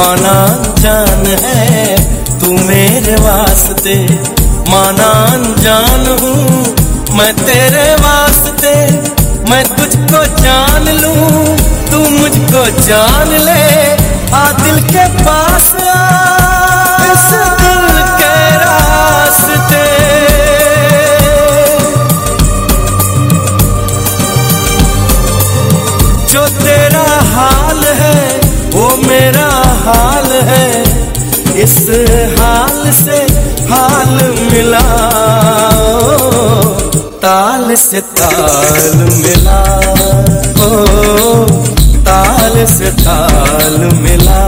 माना जान है, तू मेरे वास्ते। माना जान हूँ, मैं तेरे वास्ते। मैं तुझको जान लूँ, तू मुझको जान ले। आ दिल के पास आ इस हाल से हाल मिला ताल से ताल मिला ओ ताल से ताल मिला